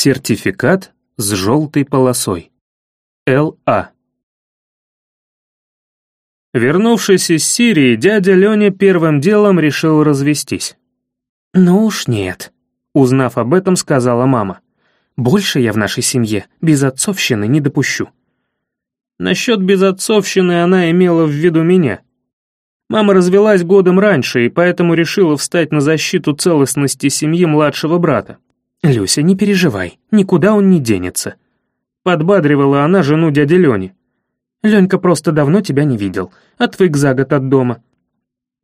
Сертификат с желтой полосой. Л.А. Вернувшись из Сирии, дядя Леня первым делом решил развестись. «Ну уж нет», — узнав об этом, сказала мама. «Больше я в нашей семье безотцовщины не допущу». Насчет безотцовщины она имела в виду меня. Мама развелась годом раньше и поэтому решила встать на защиту целостности семьи младшего брата. «Люся, не переживай, никуда он не денется», — подбадривала она жену дяди Лени. «Ленька просто давно тебя не видел, отвык за год от дома».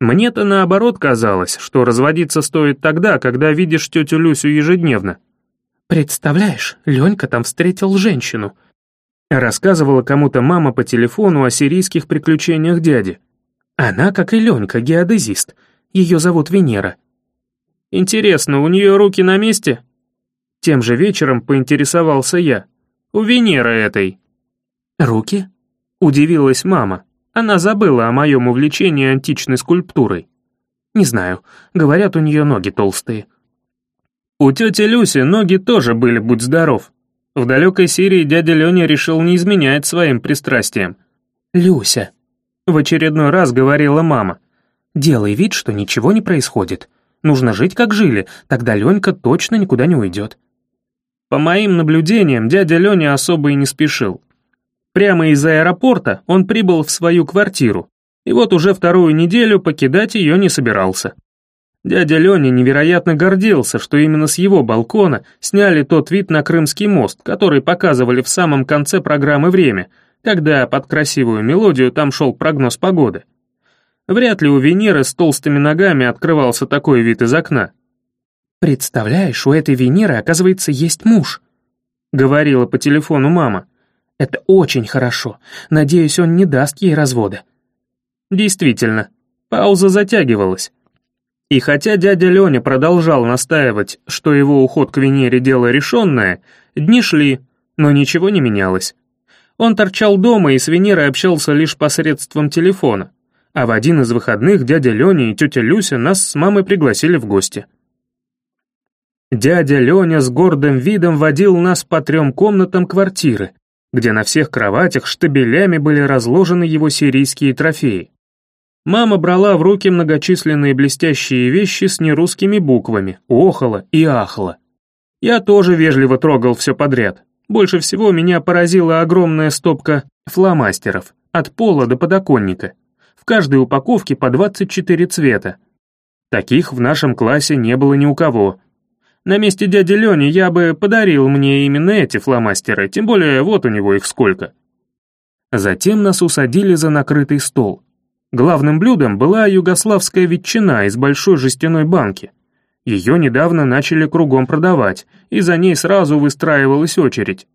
Мне-то наоборот казалось, что разводиться стоит тогда, когда видишь тетю Люсю ежедневно. «Представляешь, Ленька там встретил женщину», — рассказывала кому-то мама по телефону о сирийских приключениях дяди. «Она, как и Ленька, геодезист. Ее зовут Венера». «Интересно, у нее руки на месте?» Тем же вечером поинтересовался я. «У Венеры этой». «Руки?» — удивилась мама. Она забыла о моем увлечении античной скульптурой. «Не знаю, говорят, у нее ноги толстые». У тети Люси ноги тоже были, будь здоров. В далекой Сирии дядя Леня решил не изменять своим пристрастиям. «Люся», — в очередной раз говорила мама, «делай вид, что ничего не происходит. Нужно жить, как жили, тогда Ленька точно никуда не уйдет». По моим наблюдениям, дядя Леня особо и не спешил. Прямо из аэропорта он прибыл в свою квартиру, и вот уже вторую неделю покидать ее не собирался. Дядя Леня невероятно гордился, что именно с его балкона сняли тот вид на Крымский мост, который показывали в самом конце программы «Время», когда под красивую мелодию там шел прогноз погоды. Вряд ли у Венеры с толстыми ногами открывался такой вид из окна. «Представляешь, у этой Венеры, оказывается, есть муж», — говорила по телефону мама. «Это очень хорошо. Надеюсь, он не даст ей развода». Действительно, пауза затягивалась. И хотя дядя Леня продолжал настаивать, что его уход к Венере дело решенное, дни шли, но ничего не менялось. Он торчал дома и с Венерой общался лишь посредством телефона, а в один из выходных дядя Леня и тетя Люся нас с мамой пригласили в гости. Дядя Леня с гордым видом водил нас по трем комнатам квартиры, где на всех кроватях штабелями были разложены его сирийские трофеи. Мама брала в руки многочисленные блестящие вещи с нерусскими буквами, охала и ахала. Я тоже вежливо трогал все подряд. Больше всего меня поразила огромная стопка фломастеров, от пола до подоконника. В каждой упаковке по 24 цвета. Таких в нашем классе не было ни у кого, на месте дяди Лени я бы подарил мне именно эти фломастеры, тем более вот у него их сколько. Затем нас усадили за накрытый стол. Главным блюдом была югославская ветчина из большой жестяной банки. Ее недавно начали кругом продавать, и за ней сразу выстраивалась очередь.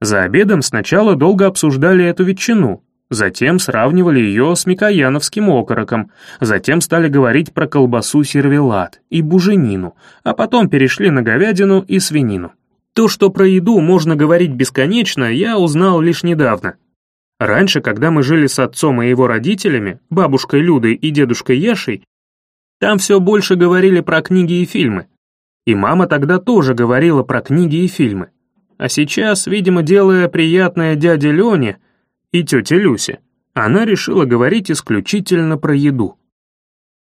За обедом сначала долго обсуждали эту ветчину, Затем сравнивали ее с микояновским окороком, затем стали говорить про колбасу сервелат и буженину, а потом перешли на говядину и свинину. То, что про еду можно говорить бесконечно, я узнал лишь недавно. Раньше, когда мы жили с отцом и его родителями, бабушкой Людой и дедушкой Яшей, там все больше говорили про книги и фильмы. И мама тогда тоже говорила про книги и фильмы. А сейчас, видимо, делая приятное дяде Лене, и тете Люсе, она решила говорить исключительно про еду.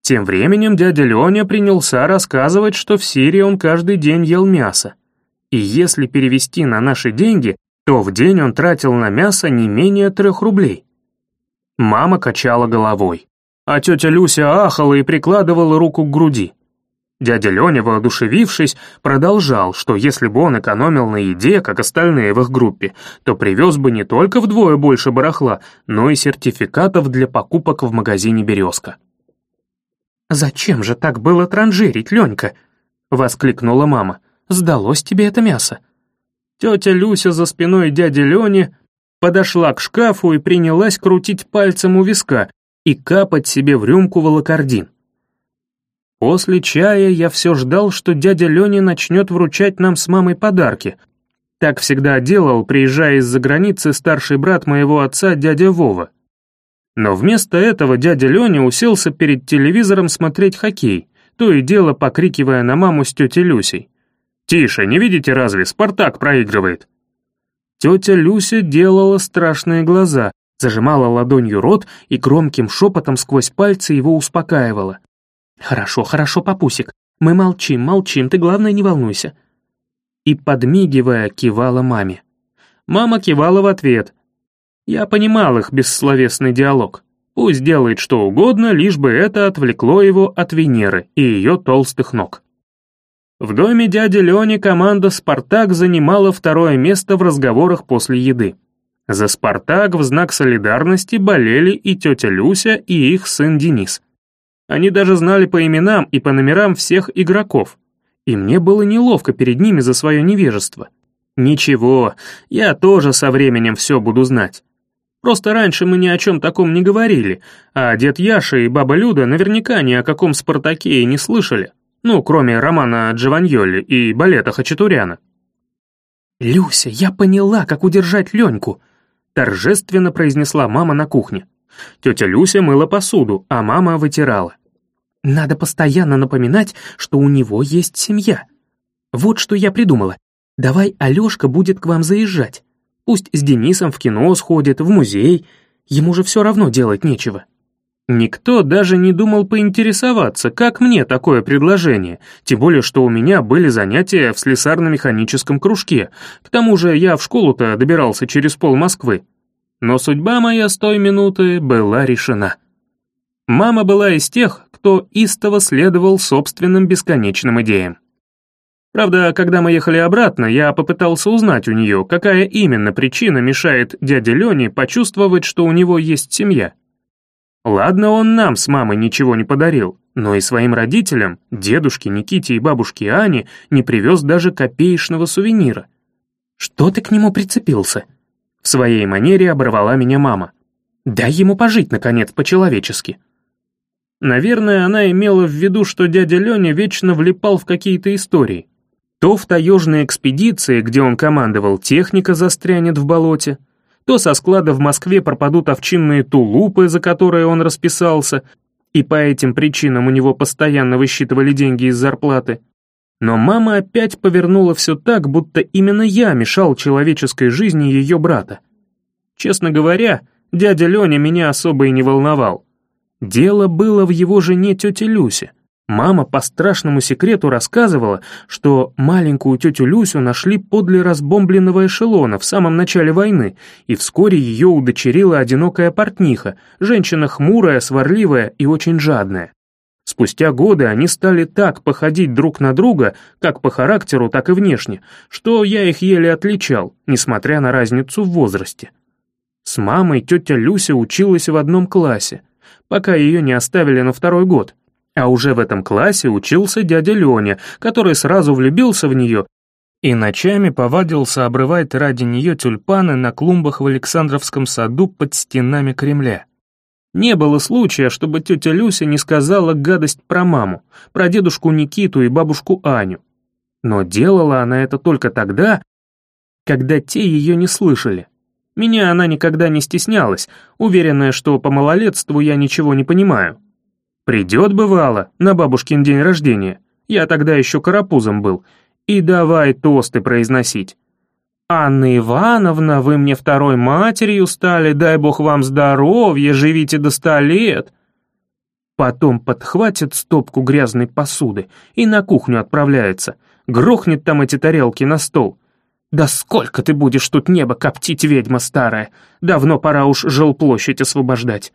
Тем временем дядя Леня принялся рассказывать, что в Сирии он каждый день ел мясо. И если перевести на наши деньги, то в день он тратил на мясо не менее трех рублей. Мама качала головой, а тетя Люся ахала и прикладывала руку к груди. Дядя Леня, воодушевившись, продолжал, что если бы он экономил на еде, как остальные в их группе, то привез бы не только вдвое больше барахла, но и сертификатов для покупок в магазине «Березка». «Зачем же так было транжирить, Ленька?» — воскликнула мама. «Сдалось тебе это мясо». Тетя Люся за спиной дяди Лени подошла к шкафу и принялась крутить пальцем у виска и капать себе в рюмку волокордин. После чая я все ждал, что дядя Леня начнет вручать нам с мамой подарки. Так всегда делал, приезжая из-за границы старший брат моего отца, дядя Вова. Но вместо этого дядя Леня уселся перед телевизором смотреть хоккей, то и дело покрикивая на маму с тетей Люсей. «Тише, не видите разве, Спартак проигрывает!» Тетя Люся делала страшные глаза, зажимала ладонью рот и громким шепотом сквозь пальцы его успокаивала. «Хорошо, хорошо, папусик, мы молчим, молчим, ты, главное, не волнуйся». И, подмигивая, кивала маме. Мама кивала в ответ. Я понимал их бессловесный диалог. Пусть делает что угодно, лишь бы это отвлекло его от Венеры и ее толстых ног. В доме дяди Лени команда «Спартак» занимала второе место в разговорах после еды. За «Спартак» в знак солидарности болели и тетя Люся, и их сын Денис. Они даже знали по именам и по номерам всех игроков. И мне было неловко перед ними за свое невежество. Ничего, я тоже со временем все буду знать. Просто раньше мы ни о чем таком не говорили, а дед Яша и баба Люда наверняка ни о каком «Спартаке» и не слышали. Ну, кроме романа Джованьоли и балета Хачатуряна. «Люся, я поняла, как удержать Леньку», — торжественно произнесла мама на кухне. Тетя Люся мыла посуду, а мама вытирала. «Надо постоянно напоминать, что у него есть семья. Вот что я придумала. Давай Алешка будет к вам заезжать. Пусть с Денисом в кино сходит, в музей. Ему же все равно делать нечего». Никто даже не думал поинтересоваться, как мне такое предложение, тем более, что у меня были занятия в слесарно-механическом кружке, к тому же я в школу-то добирался через пол Москвы. Но судьба моя с той минуты была решена. Мама была из тех, кто истово следовал собственным бесконечным идеям. Правда, когда мы ехали обратно, я попытался узнать у нее, какая именно причина мешает дяде Лене почувствовать, что у него есть семья. Ладно, он нам с мамой ничего не подарил, но и своим родителям, дедушке Никите и бабушке Ане, не привез даже копеечного сувенира. «Что ты к нему прицепился?» В своей манере оборвала меня мама. «Дай ему пожить, наконец, по-человечески». Наверное, она имела в виду, что дядя Леня вечно влипал в какие-то истории. То в таежной экспедиции, где он командовал, техника застрянет в болоте, то со склада в Москве пропадут овчинные тулупы, за которые он расписался, и по этим причинам у него постоянно высчитывали деньги из зарплаты. Но мама опять повернула все так, будто именно я мешал человеческой жизни ее брата. Честно говоря, дядя Леня меня особо и не волновал. Дело было в его жене тете Люсе. Мама по страшному секрету рассказывала, что маленькую тетю Люсю нашли подле разбомбленного эшелона в самом начале войны, и вскоре ее удочерила одинокая портниха, женщина хмурая, сварливая и очень жадная. Спустя годы они стали так походить друг на друга, как по характеру, так и внешне, что я их еле отличал, несмотря на разницу в возрасте. С мамой тетя Люся училась в одном классе, пока ее не оставили на второй год — а уже в этом классе учился дядя Леня, который сразу влюбился в нее и ночами повадился обрывать ради нее тюльпаны на клумбах в Александровском саду под стенами Кремля. Не было случая, чтобы тетя Люся не сказала гадость про маму, про дедушку Никиту и бабушку Аню. Но делала она это только тогда, когда те ее не слышали. Меня она никогда не стеснялась, уверенная, что по малолетству я ничего не понимаю. Придет, бывало, на бабушкин день рождения, я тогда еще карапузом был, и давай тосты произносить. «Анна Ивановна, вы мне второй матерью стали, дай бог вам здоровья, живите до ста лет». Потом подхватит стопку грязной посуды и на кухню отправляется, грохнет там эти тарелки на стол. «Да сколько ты будешь тут небо коптить, ведьма старая? Давно пора уж жилплощадь освобождать».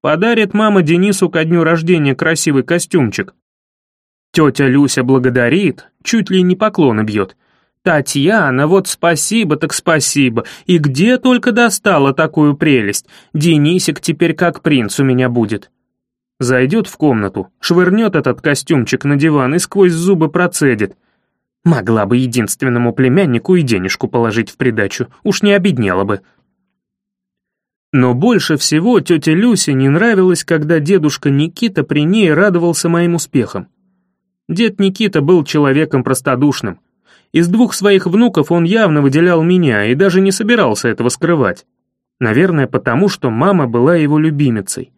Подарит мама Денису ко дню рождения красивый костюмчик. Тетя Люся благодарит, чуть ли не поклоны бьет. «Татьяна, вот спасибо так спасибо, и где только достала такую прелесть, Денисик теперь как принц у меня будет». Зайдет в комнату, швырнет этот костюмчик на диван и сквозь зубы процедит. Могла бы единственному племяннику и денежку положить в придачу, уж не обеднела бы. Но больше всего тете Люсе не нравилось, когда дедушка Никита при ней радовался моим успехам. Дед Никита был человеком простодушным. Из двух своих внуков он явно выделял меня и даже не собирался этого скрывать. Наверное, потому что мама была его любимицей.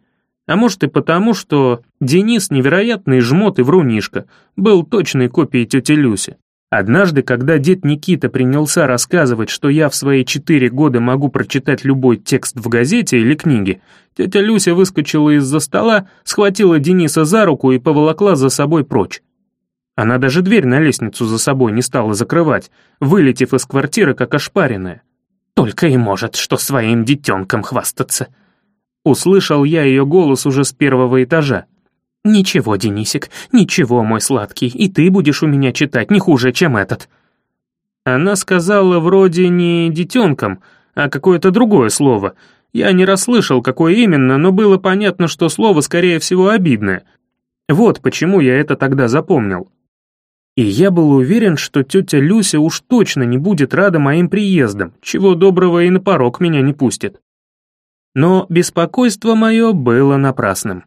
А может и потому, что Денис, невероятный жмот и врунишка, был точной копией тети Люси. Однажды, когда дед Никита принялся рассказывать, что я в свои четыре года могу прочитать любой текст в газете или книге, тетя Люся выскочила из-за стола, схватила Дениса за руку и поволокла за собой прочь. Она даже дверь на лестницу за собой не стала закрывать, вылетев из квартиры как ошпаренная. «Только и может, что своим детенком хвастаться». Услышал я ее голос уже с первого этажа. «Ничего, Денисик, ничего, мой сладкий, и ты будешь у меня читать не хуже, чем этот». Она сказала вроде не «детенком», а какое-то другое слово. Я не расслышал, какое именно, но было понятно, что слово, скорее всего, обидное. Вот почему я это тогда запомнил. И я был уверен, что тетя Люся уж точно не будет рада моим приездам, чего доброго и на порог меня не пустит. Но беспокойство мое было напрасным.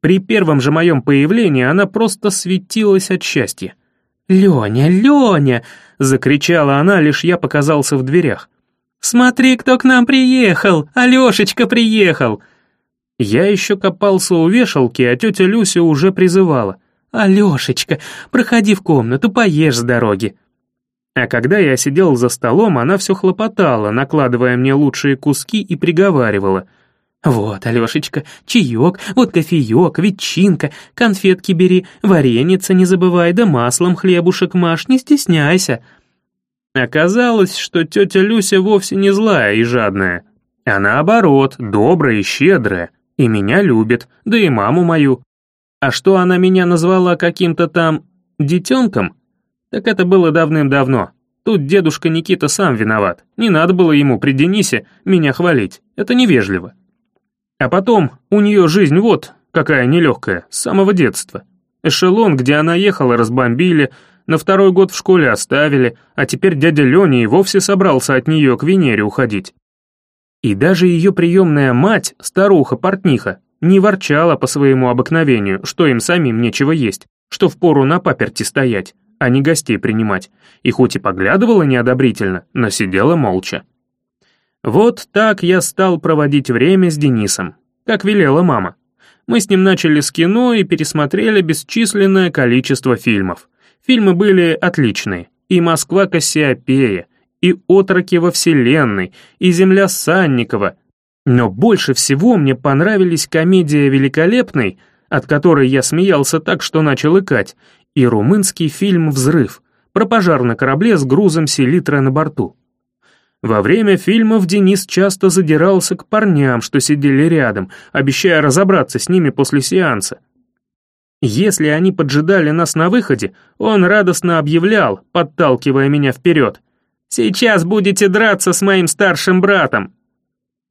При первом же моем появлении она просто светилась от счастья. «Леня, Леня!» — закричала она, лишь я показался в дверях. «Смотри, кто к нам приехал! Алешечка приехал!» Я еще копался у вешалки, а тетя Люся уже призывала. «Алешечка, проходи в комнату, поешь с дороги». А когда я сидел за столом, она все хлопотала, накладывая мне лучшие куски и приговаривала — «Вот, Алешечка, чаек, вот кофеек, ветчинка, конфетки бери, вареница не забывай, да маслом хлебушек маш, не стесняйся». Оказалось, что тетя Люся вовсе не злая и жадная, а наоборот, добрая и щедрая, и меня любит, да и маму мою. А что она меня назвала каким-то там детенком, так это было давным-давно. Тут дедушка Никита сам виноват, не надо было ему при Денисе меня хвалить, это невежливо. А потом, у нее жизнь вот, какая нелегкая, с самого детства. Эшелон, где она ехала, разбомбили, на второй год в школе оставили, а теперь дядя Леня и вовсе собрался от нее к Венере уходить. И даже ее приемная мать, старуха-портниха, не ворчала по своему обыкновению, что им самим нечего есть, что впору на паперти стоять, а не гостей принимать, и хоть и поглядывала неодобрительно, но сидела молча. Вот так я стал проводить время с Денисом, как велела мама. Мы с ним начали с кино и пересмотрели бесчисленное количество фильмов. Фильмы были отличные. И «Москва Кассиопея», и «Отроки во вселенной», и «Земля Санникова». Но больше всего мне понравились комедия «Великолепный», от которой я смеялся так, что начал икать, и румынский фильм «Взрыв» про пожар на корабле с грузом селитра на борту. Во время фильмов Денис часто задирался к парням, что сидели рядом, обещая разобраться с ними после сеанса. Если они поджидали нас на выходе, он радостно объявлял, подталкивая меня вперед. «Сейчас будете драться с моим старшим братом!»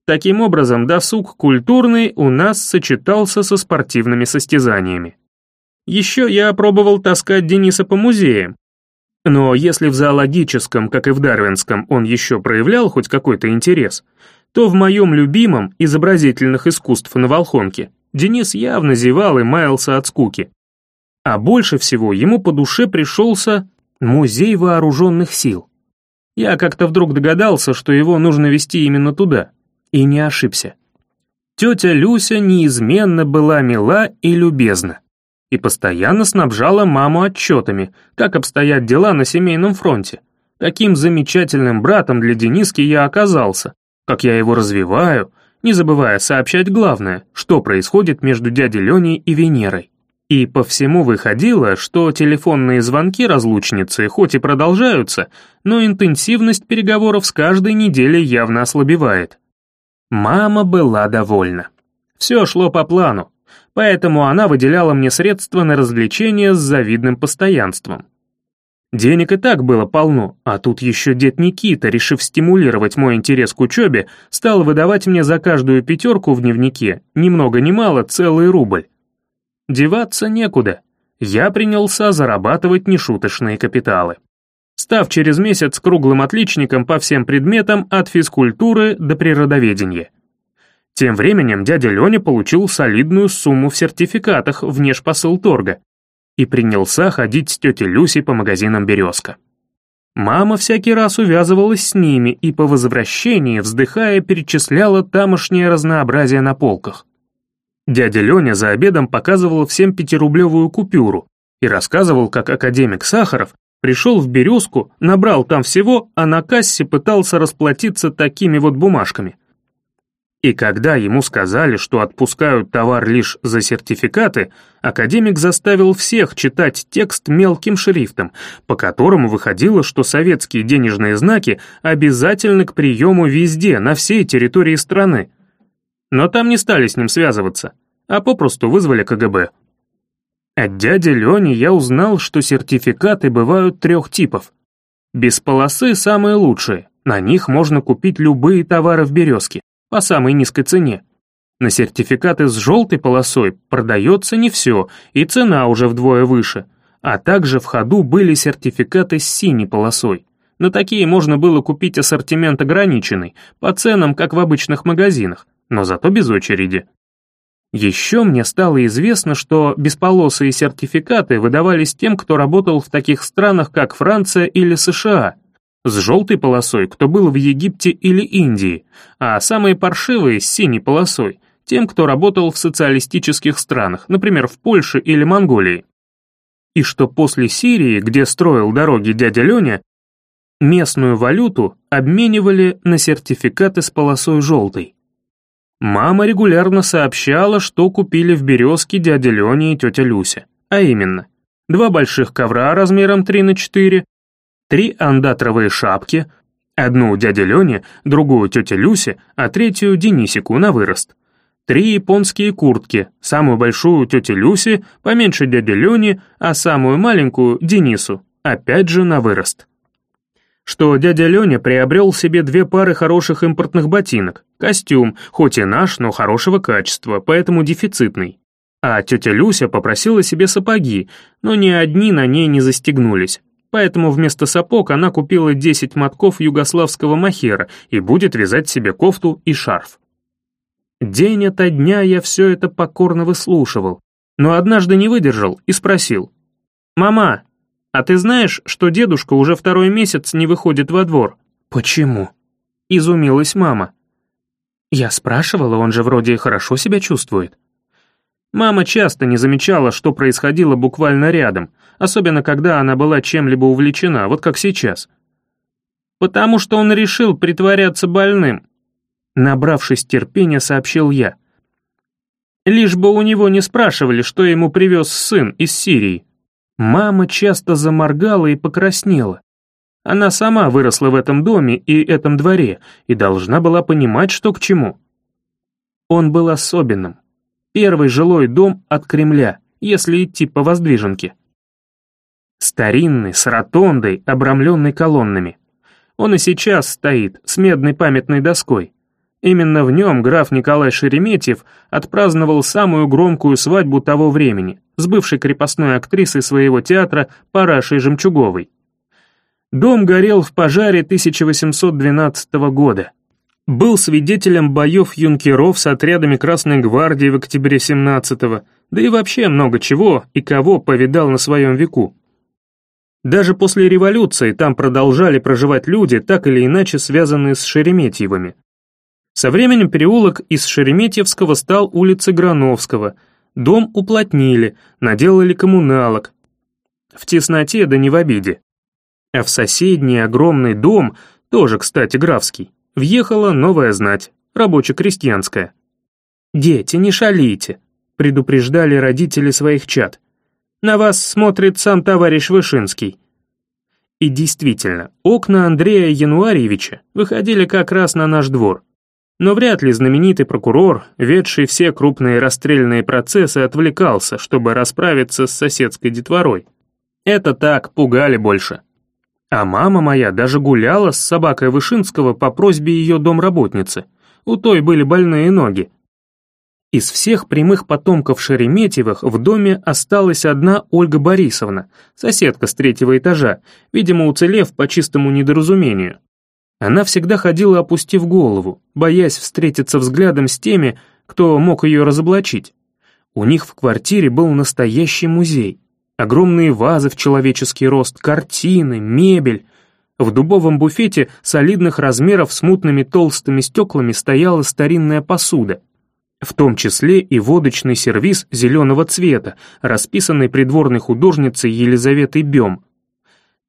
Таким образом, досуг культурный у нас сочетался со спортивными состязаниями. Еще я пробовал таскать Дениса по музеям, но если в зоологическом, как и в дарвинском, он еще проявлял хоть какой-то интерес, то в моем любимом изобразительных искусств на Волхонке Денис явно зевал и маялся от скуки. А больше всего ему по душе пришелся музей вооруженных сил. Я как-то вдруг догадался, что его нужно вести именно туда, и не ошибся. Тетя Люся неизменно была мила и любезна и постоянно снабжала маму отчетами, как обстоят дела на семейном фронте. Каким замечательным братом для Дениски я оказался, как я его развиваю, не забывая сообщать главное, что происходит между дядей Леней и Венерой. И по всему выходило, что телефонные звонки разлучницы хоть и продолжаются, но интенсивность переговоров с каждой неделей явно ослабевает. Мама была довольна. Все шло по плану, поэтому она выделяла мне средства на развлечения с завидным постоянством. Денег и так было полно, а тут еще дед Никита, решив стимулировать мой интерес к учебе, стал выдавать мне за каждую пятерку в дневнике, ни много ни мало, целый рубль. Деваться некуда. Я принялся зарабатывать нешуточные капиталы. Став через месяц круглым отличником по всем предметам от физкультуры до природоведения. Тем временем дядя Леня получил солидную сумму в сертификатах внешпосылторга и принялся ходить с тетей Люсей по магазинам «Березка». Мама всякий раз увязывалась с ними и по возвращении, вздыхая, перечисляла тамошнее разнообразие на полках. Дядя Леня за обедом показывал всем пятирублевую купюру и рассказывал, как академик Сахаров Пришел в «Березку», набрал там всего, а на кассе пытался расплатиться такими вот бумажками. И когда ему сказали, что отпускают товар лишь за сертификаты, академик заставил всех читать текст мелким шрифтом, по которому выходило, что советские денежные знаки обязательны к приему везде, на всей территории страны. Но там не стали с ним связываться, а попросту вызвали КГБ. От дяди Лени я узнал, что сертификаты бывают трех типов. Без полосы самые лучшие, на них можно купить любые товары в «Березке» по самой низкой цене. На сертификаты с желтой полосой продается не все, и цена уже вдвое выше, а также в ходу были сертификаты с синей полосой. На такие можно было купить ассортимент ограниченный, по ценам, как в обычных магазинах, но зато без очереди. Еще мне стало известно, что бесполосые сертификаты выдавались тем, кто работал в таких странах, как Франция или США – с желтой полосой, кто был в Египте или Индии, а самые паршивые с синей полосой, тем, кто работал в социалистических странах, например, в Польше или Монголии. И что после Сирии, где строил дороги дядя Леня, местную валюту обменивали на сертификаты с полосой желтой. Мама регулярно сообщала, что купили в «Березке» дядя Леня и тетя Люся, а именно, два больших ковра размером 3 на 4, три андатровые шапки, одну дяде Лене, другую тете Люсе, а третью Денисику на вырост. Три японские куртки, самую большую тете Люсе, поменьше дяде Лене, а самую маленькую Денису, опять же на вырост. Что дядя Леня приобрел себе две пары хороших импортных ботинок, костюм, хоть и наш, но хорошего качества, поэтому дефицитный. А тетя Люся попросила себе сапоги, но ни одни на ней не застегнулись, Поэтому вместо сапог она купила 10 мотков югославского махера и будет вязать себе кофту и шарф. День ото дня я все это покорно выслушивал, но однажды не выдержал и спросил. «Мама, а ты знаешь, что дедушка уже второй месяц не выходит во двор?» «Почему?» — изумилась мама. Я спрашивала, он же вроде хорошо себя чувствует. Мама часто не замечала, что происходило буквально рядом, особенно когда она была чем-либо увлечена, вот как сейчас. «Потому что он решил притворяться больным», набравшись терпения, сообщил я. Лишь бы у него не спрашивали, что ему привез сын из Сирии. Мама часто заморгала и покраснела. Она сама выросла в этом доме и этом дворе и должна была понимать, что к чему. Он был особенным, Первый жилой дом от Кремля, если идти по воздвиженке. Старинный, с ротондой, обрамленный колоннами. Он и сейчас стоит, с медной памятной доской. Именно в нем граф Николай Шереметьев отпраздновал самую громкую свадьбу того времени с бывшей крепостной актрисой своего театра Парашей Жемчуговой. Дом горел в пожаре 1812 года был свидетелем боев юнкеров с отрядами Красной Гвардии в октябре 17-го, да и вообще много чего и кого повидал на своем веку. Даже после революции там продолжали проживать люди, так или иначе связанные с Шереметьевыми. Со временем переулок из Шереметьевского стал улицей Грановского, дом уплотнили, наделали коммуналок. В тесноте да не в обиде. А в соседний огромный дом, тоже, кстати, графский, въехала новая знать, рабоче-крестьянская. «Дети, не шалите», — предупреждали родители своих чад. «На вас смотрит сам товарищ Вышинский». И действительно, окна Андрея Януарьевича выходили как раз на наш двор. Но вряд ли знаменитый прокурор, ведший все крупные расстрельные процессы, отвлекался, чтобы расправиться с соседской детворой. Это так, пугали больше. А мама моя даже гуляла с собакой Вышинского по просьбе ее домработницы. У той были больные ноги. Из всех прямых потомков Шереметьевых в доме осталась одна Ольга Борисовна, соседка с третьего этажа, видимо, уцелев по чистому недоразумению. Она всегда ходила опустив голову, боясь встретиться взглядом с теми, кто мог ее разоблачить. У них в квартире был настоящий музей. Огромные вазы в человеческий рост, картины, мебель. В дубовом буфете солидных размеров с мутными толстыми стеклами стояла старинная посуда, в том числе и водочный сервиз зеленого цвета, расписанный придворной художницей Елизаветой Бем.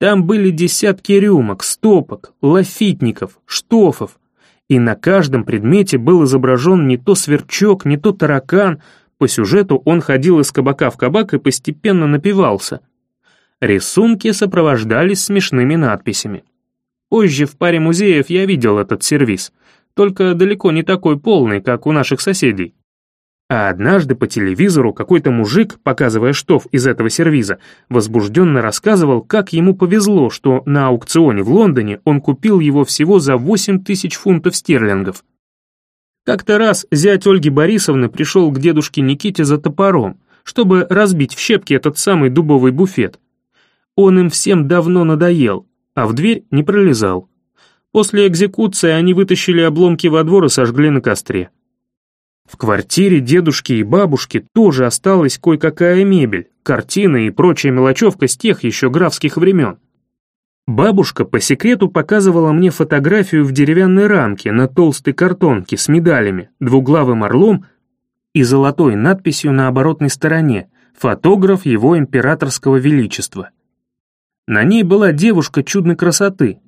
Там были десятки рюмок, стопок, лафитников, штофов, и на каждом предмете был изображен не то сверчок, не то таракан, по сюжету он ходил из кабака в кабак и постепенно напивался. Рисунки сопровождались смешными надписями. Позже в паре музеев я видел этот сервис, только далеко не такой полный, как у наших соседей. А однажды по телевизору какой-то мужик, показывая штоф из этого сервиза, возбужденно рассказывал, как ему повезло, что на аукционе в Лондоне он купил его всего за 8 тысяч фунтов стерлингов. Как-то раз зять Ольги Борисовны пришел к дедушке Никите за топором, чтобы разбить в щепки этот самый дубовый буфет. Он им всем давно надоел, а в дверь не пролезал. После экзекуции они вытащили обломки во двор и сожгли на костре. В квартире дедушки и бабушки тоже осталась кое-какая мебель, картины и прочая мелочевка с тех еще графских времен. Бабушка по секрету показывала мне фотографию в деревянной рамке на толстой картонке с медалями, двуглавым орлом и золотой надписью на оборотной стороне «Фотограф его императорского величества». На ней была девушка чудной красоты.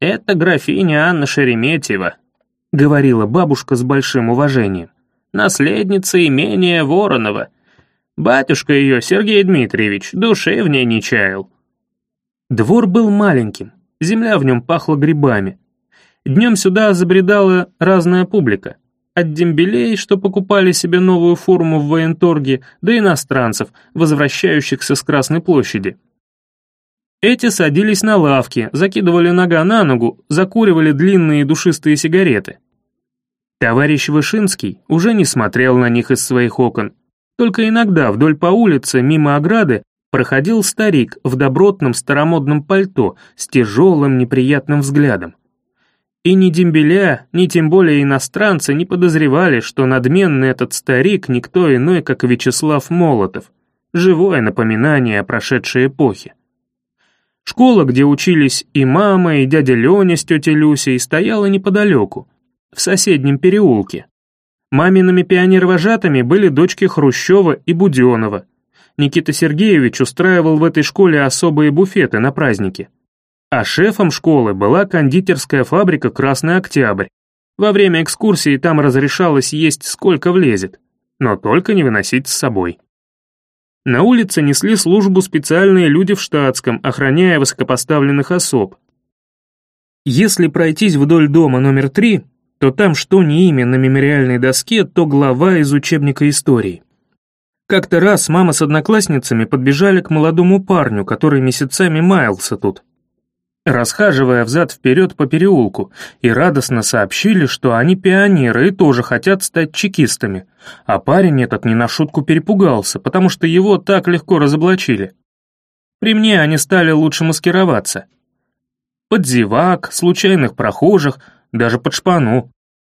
«Это графиня Анна Шереметьева», — говорила бабушка с большим уважением. «Наследница имения Воронова. Батюшка ее, Сергей Дмитриевич, души в ней не чаял». Двор был маленьким, земля в нем пахла грибами. Днем сюда забредала разная публика. От дембелей, что покупали себе новую форму в военторге, до иностранцев, возвращающихся с Красной площади. Эти садились на лавки, закидывали нога на ногу, закуривали длинные душистые сигареты. Товарищ Вышинский уже не смотрел на них из своих окон. Только иногда вдоль по улице, мимо ограды, проходил старик в добротном старомодном пальто с тяжелым неприятным взглядом. И ни дембеля, ни тем более иностранцы не подозревали, что надменный этот старик никто иной, как Вячеслав Молотов, живое напоминание о прошедшей эпохе. Школа, где учились и мама, и дядя Леня с тетей Люсей, стояла неподалеку, в соседнем переулке. Мамиными пионер-вожатыми были дочки Хрущева и Буденова. Никита Сергеевич устраивал в этой школе особые буфеты на праздники. А шефом школы была кондитерская фабрика «Красный Октябрь». Во время экскурсии там разрешалось есть сколько влезет, но только не выносить с собой. На улице несли службу специальные люди в штатском, охраняя высокопоставленных особ. Если пройтись вдоль дома номер три, то там что не имя на мемориальной доске, то глава из учебника истории. Как-то раз мама с одноклассницами подбежали к молодому парню, который месяцами маялся тут расхаживая взад-вперед по переулку, и радостно сообщили, что они пионеры и тоже хотят стать чекистами. А парень этот не на шутку перепугался, потому что его так легко разоблачили. При мне они стали лучше маскироваться. Под зевак, случайных прохожих, даже под шпану.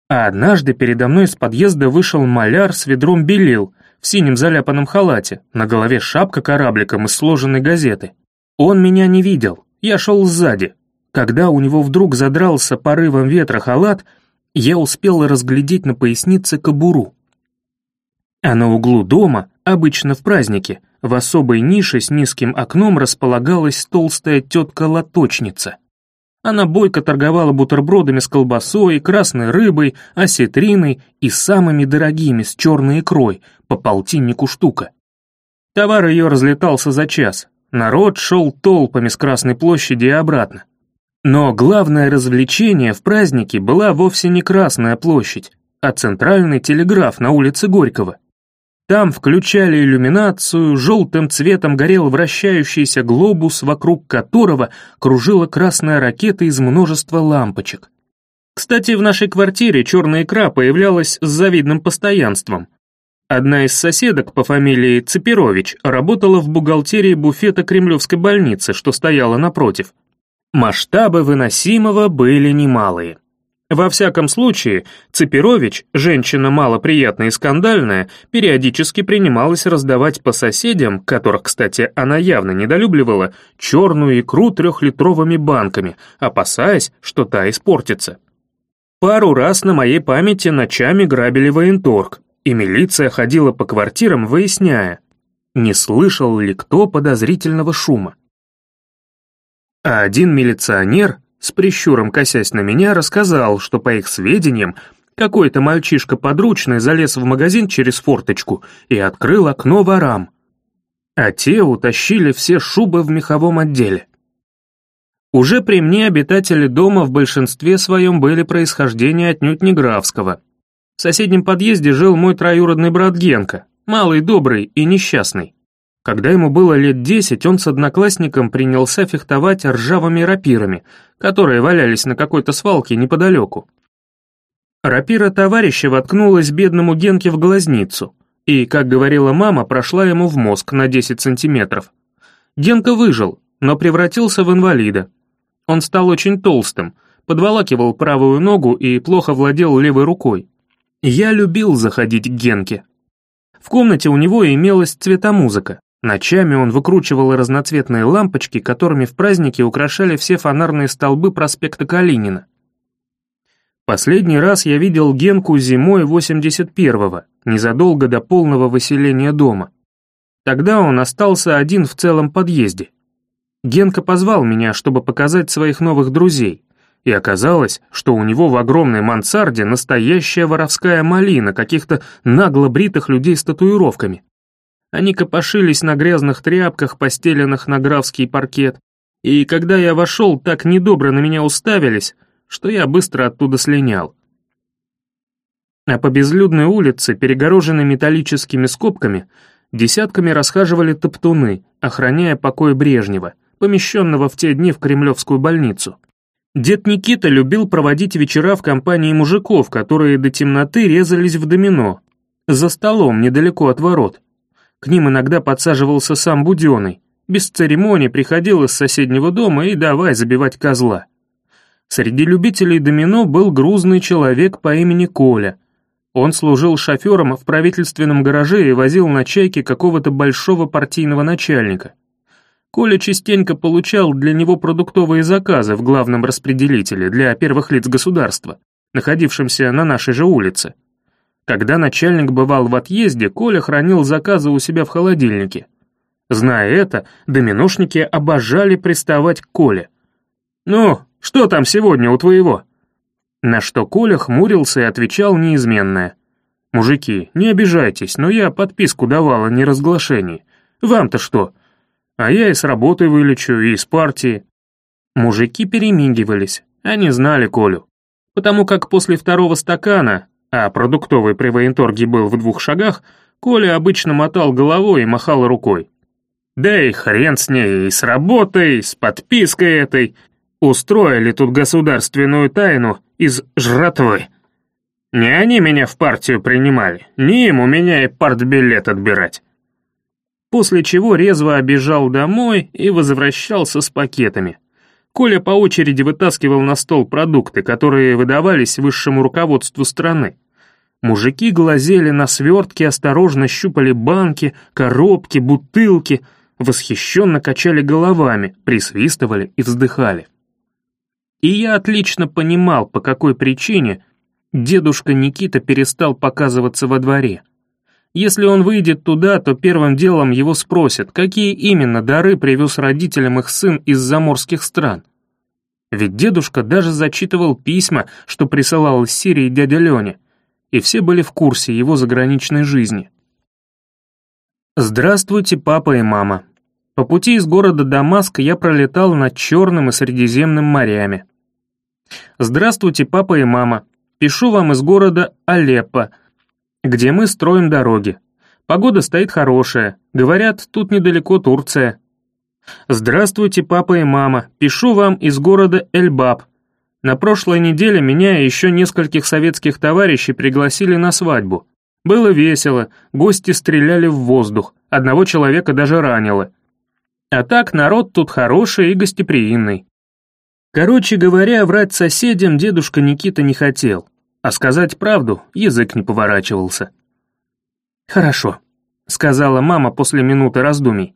А однажды передо мной из подъезда вышел маляр с ведром белил, в синем заляпанном халате, на голове шапка корабликом из сложенной газеты. Он меня не видел, я шел сзади. Когда у него вдруг задрался порывом ветра халат, я успел разглядеть на пояснице кобуру. А на углу дома, обычно в празднике, в особой нише с низким окном располагалась толстая тетка-лоточница. Она бойко торговала бутербродами с колбасой, красной рыбой, осетриной и самыми дорогими с черной икрой, по полтиннику штука. Товар ее разлетался за час, Народ шел толпами с Красной площади и обратно. Но главное развлечение в празднике была вовсе не Красная площадь, а центральный телеграф на улице Горького. Там включали иллюминацию, желтым цветом горел вращающийся глобус, вокруг которого кружила красная ракета из множества лампочек. Кстати, в нашей квартире черная икра появлялась с завидным постоянством. Одна из соседок по фамилии Цепирович работала в бухгалтерии буфета Кремлевской больницы, что стояла напротив. Масштабы выносимого были немалые. Во всяком случае, Цепирович, женщина малоприятная и скандальная, периодически принималась раздавать по соседям, которых, кстати, она явно недолюбливала, черную икру трехлитровыми банками, опасаясь, что та испортится. Пару раз на моей памяти ночами грабили военторг, и милиция ходила по квартирам, выясняя, не слышал ли кто подозрительного шума. А один милиционер, с прищуром косясь на меня, рассказал, что, по их сведениям, какой-то мальчишка подручный залез в магазин через форточку и открыл окно ворам. А те утащили все шубы в меховом отделе. Уже при мне обитатели дома в большинстве своем были происхождения отнюдь не графского. В соседнем подъезде жил мой троюродный брат Генка, малый, добрый и несчастный. Когда ему было лет десять, он с одноклассником принялся фехтовать ржавыми рапирами, которые валялись на какой-то свалке неподалеку. Рапира товарища воткнулась бедному Генке в глазницу, и, как говорила мама, прошла ему в мозг на 10 сантиметров. Генка выжил, но превратился в инвалида. Он стал очень толстым, подволакивал правую ногу и плохо владел левой рукой. Я любил заходить к Генке. В комнате у него имелась цветомузыка. Ночами он выкручивал разноцветные лампочки, которыми в праздники украшали все фонарные столбы проспекта Калинина. Последний раз я видел Генку зимой 81-го, незадолго до полного выселения дома. Тогда он остался один в целом подъезде. Генка позвал меня, чтобы показать своих новых друзей, и оказалось, что у него в огромной мансарде настоящая воровская малина каких-то нагло бритых людей с татуировками. Они копошились на грязных тряпках, постеленных на графский паркет, и когда я вошел, так недобро на меня уставились, что я быстро оттуда слинял. А по безлюдной улице, перегороженной металлическими скобками, десятками расхаживали топтуны, охраняя покой Брежнева, помещенного в те дни в Кремлевскую больницу. Дед Никита любил проводить вечера в компании мужиков, которые до темноты резались в домино, за столом недалеко от ворот. К ним иногда подсаживался сам Буденный, без церемоний приходил из соседнего дома и давай забивать козла. Среди любителей домино был грузный человек по имени Коля. Он служил шофером в правительственном гараже и возил на чайке какого-то большого партийного начальника. Коля частенько получал для него продуктовые заказы в главном распределителе для первых лиц государства, находившемся на нашей же улице. Когда начальник бывал в отъезде, Коля хранил заказы у себя в холодильнике. Зная это, доминошники обожали приставать к Коле. «Ну, что там сегодня у твоего?» На что Коля хмурился и отвечал неизменное. «Мужики, не обижайтесь, но я подписку давал о неразглашении. Вам-то что? А я и с работы вылечу, и из партии». Мужики перемигивались, они знали Колю. Потому как после второго стакана, а продуктовый при военторге был в двух шагах, Коля обычно мотал головой и махал рукой. «Да и хрен с ней, и с работой, с подпиской этой, Устроили тут государственную тайну из жратвы. Не они меня в партию принимали, не им у меня и партбилет отбирать. После чего резво обежал домой и возвращался с пакетами. Коля по очереди вытаскивал на стол продукты, которые выдавались высшему руководству страны. Мужики глазели на свертки, осторожно щупали банки, коробки, бутылки, восхищенно качали головами, присвистывали и вздыхали. И я отлично понимал, по какой причине дедушка Никита перестал показываться во дворе. Если он выйдет туда, то первым делом его спросят, какие именно дары привез родителям их сын из заморских стран. Ведь дедушка даже зачитывал письма, что присылал из Сирии дядя Леня, и все были в курсе его заграничной жизни. «Здравствуйте, папа и мама», по пути из города Дамаск я пролетал над Черным и Средиземным морями. «Здравствуйте, папа и мама. Пишу вам из города Алеппо, где мы строим дороги. Погода стоит хорошая. Говорят, тут недалеко Турция». «Здравствуйте, папа и мама. Пишу вам из города Эльбаб. На прошлой неделе меня и еще нескольких советских товарищей пригласили на свадьбу. Было весело, гости стреляли в воздух, одного человека даже ранило. А так народ тут хороший и гостеприимный. Короче говоря, врать соседям дедушка Никита не хотел, а сказать правду язык не поворачивался. «Хорошо», — сказала мама после минуты раздумий.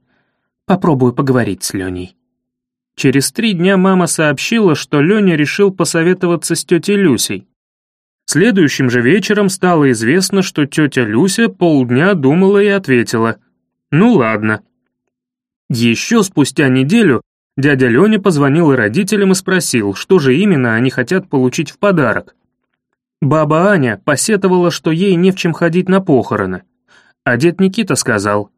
«Попробую поговорить с Леней». Через три дня мама сообщила, что Леня решил посоветоваться с тетей Люсей. Следующим же вечером стало известно, что тетя Люся полдня думала и ответила «Ну ладно». Еще спустя неделю Дядя Леня позвонил родителям и спросил, что же именно они хотят получить в подарок. Баба Аня посетовала, что ей не в чем ходить на похороны. А дед Никита сказал,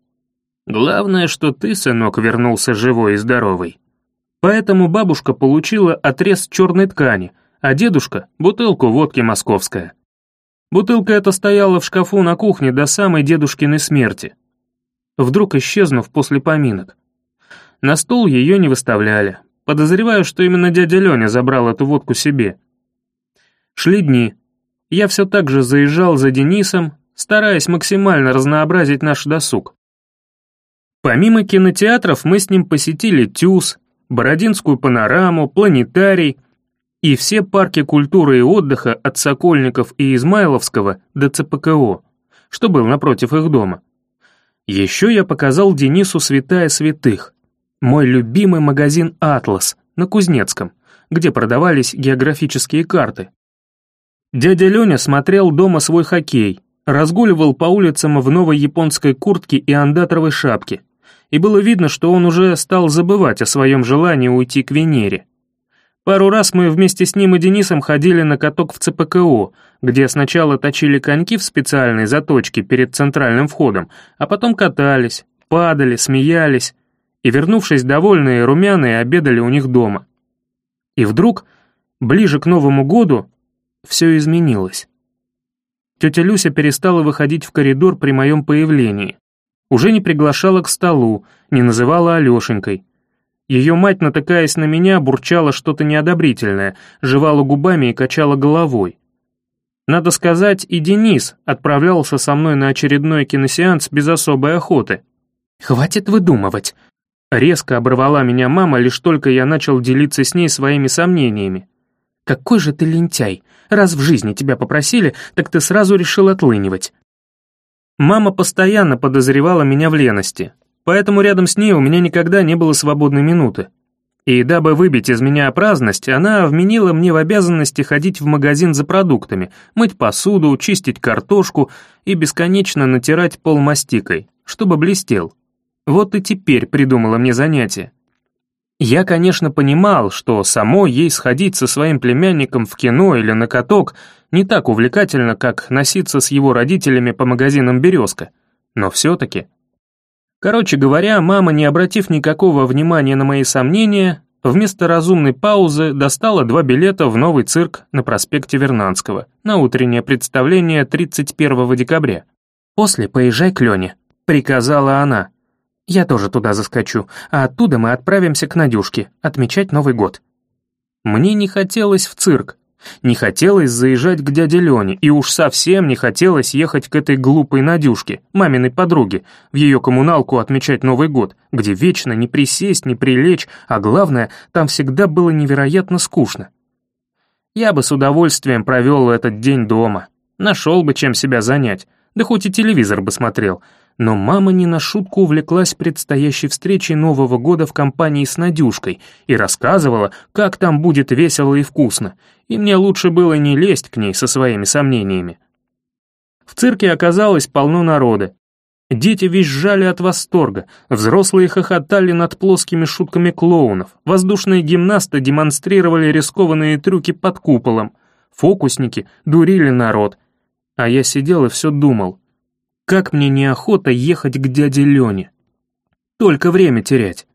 «Главное, что ты, сынок, вернулся живой и здоровый». Поэтому бабушка получила отрез черной ткани, а дедушка — бутылку водки московская. Бутылка эта стояла в шкафу на кухне до самой дедушкиной смерти, вдруг исчезнув после поминок. На стол ее не выставляли. Подозреваю, что именно дядя Леня забрал эту водку себе. Шли дни. Я все так же заезжал за Денисом, стараясь максимально разнообразить наш досуг. Помимо кинотеатров мы с ним посетили ТЮЗ, Бородинскую панораму, Планетарий и все парки культуры и отдыха от Сокольников и Измайловского до ЦПКО, что был напротив их дома. Еще я показал Денису «Святая святых», мой любимый магазин «Атлас» на Кузнецком, где продавались географические карты. Дядя Леня смотрел дома свой хоккей, разгуливал по улицам в новой японской куртке и андатровой шапке, и было видно, что он уже стал забывать о своем желании уйти к Венере. Пару раз мы вместе с ним и Денисом ходили на каток в ЦПКО, где сначала точили коньки в специальной заточке перед центральным входом, а потом катались, падали, смеялись, и, вернувшись довольные, румяные, обедали у них дома. И вдруг, ближе к Новому году, все изменилось. Тетя Люся перестала выходить в коридор при моем появлении. Уже не приглашала к столу, не называла Алешенькой. Ее мать, натыкаясь на меня, бурчала что-то неодобрительное, жевала губами и качала головой. Надо сказать, и Денис отправлялся со мной на очередной киносеанс без особой охоты. «Хватит выдумывать», Резко оборвала меня мама, лишь только я начал делиться с ней своими сомнениями. «Какой же ты лентяй! Раз в жизни тебя попросили, так ты сразу решил отлынивать». Мама постоянно подозревала меня в лености, поэтому рядом с ней у меня никогда не было свободной минуты. И дабы выбить из меня праздность, она вменила мне в обязанности ходить в магазин за продуктами, мыть посуду, чистить картошку и бесконечно натирать пол мастикой, чтобы блестел. Вот и теперь придумала мне занятие. Я, конечно, понимал, что само ей сходить со своим племянником в кино или на каток не так увлекательно, как носиться с его родителями по магазинам «Березка». Но все-таки... Короче говоря, мама, не обратив никакого внимания на мои сомнения, вместо разумной паузы достала два билета в новый цирк на проспекте Вернанского на утреннее представление 31 декабря. «После поезжай к Лене», — приказала она. Я тоже туда заскочу, а оттуда мы отправимся к Надюшке, отмечать Новый год. Мне не хотелось в цирк, не хотелось заезжать к дяде Лене, и уж совсем не хотелось ехать к этой глупой Надюшке, маминой подруге, в ее коммуналку отмечать Новый год, где вечно не присесть, не прилечь, а главное, там всегда было невероятно скучно. Я бы с удовольствием провел этот день дома, нашел бы чем себя занять, да хоть и телевизор бы смотрел — но мама не на шутку увлеклась предстоящей встречей Нового года в компании с Надюшкой и рассказывала, как там будет весело и вкусно, и мне лучше было не лезть к ней со своими сомнениями. В цирке оказалось полно народа. Дети визжали от восторга, взрослые хохотали над плоскими шутками клоунов, воздушные гимнасты демонстрировали рискованные трюки под куполом, фокусники дурили народ. А я сидел и все думал, как мне неохота ехать к дяде Лене. Только время терять.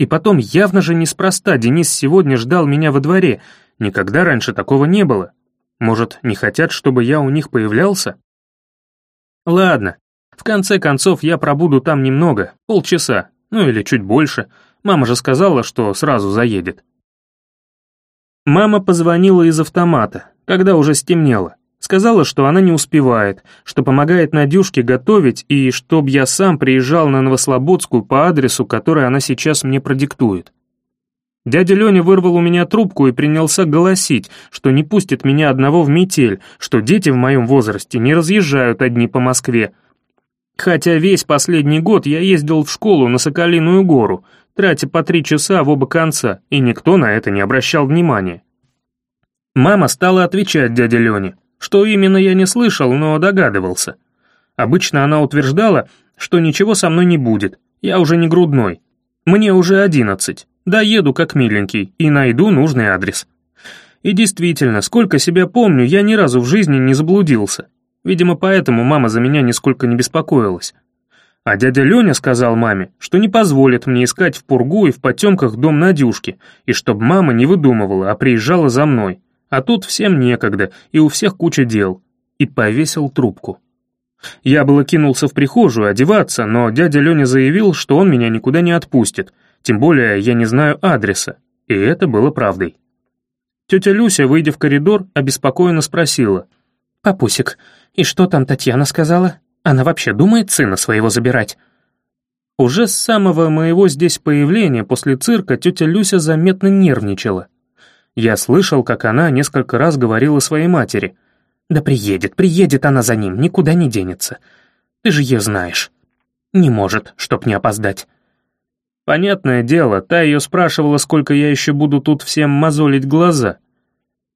И потом явно же неспроста Денис сегодня ждал меня во дворе. Никогда раньше такого не было. Может, не хотят, чтобы я у них появлялся? Ладно, в конце концов я пробуду там немного, полчаса, ну или чуть больше. Мама же сказала, что сразу заедет. Мама позвонила из автомата, когда уже стемнело. Сказала, что она не успевает, что помогает Надюшке готовить и чтоб я сам приезжал на Новослободскую по адресу, который она сейчас мне продиктует. Дядя Леня вырвал у меня трубку и принялся голосить, что не пустит меня одного в метель, что дети в моем возрасте не разъезжают одни по Москве. Хотя весь последний год я ездил в школу на Соколиную гору, тратя по три часа в оба конца, и никто на это не обращал внимания. Мама стала отвечать дяде Лене. Что именно я не слышал, но догадывался. Обычно она утверждала, что ничего со мной не будет, я уже не грудной. Мне уже одиннадцать, Доеду как миленький и найду нужный адрес. И действительно, сколько себя помню, я ни разу в жизни не заблудился. Видимо, поэтому мама за меня нисколько не беспокоилась. А дядя Леня сказал маме, что не позволит мне искать в пургу и в потемках дом Надюшки, и чтобы мама не выдумывала, а приезжала за мной. А тут всем некогда, и у всех куча дел. И повесил трубку. Я было кинулся в прихожую одеваться, но дядя Леня заявил, что он меня никуда не отпустит, тем более я не знаю адреса, и это было правдой. Тетя Люся, выйдя в коридор, обеспокоенно спросила. «Папусик, и что там Татьяна сказала?» Она вообще думает сына своего забирать?» Уже с самого моего здесь появления после цирка тетя Люся заметно нервничала. Я слышал, как она несколько раз говорила своей матери. «Да приедет, приедет она за ним, никуда не денется. Ты же ее знаешь. Не может, чтоб не опоздать». Понятное дело, та ее спрашивала, сколько я еще буду тут всем мозолить глаза.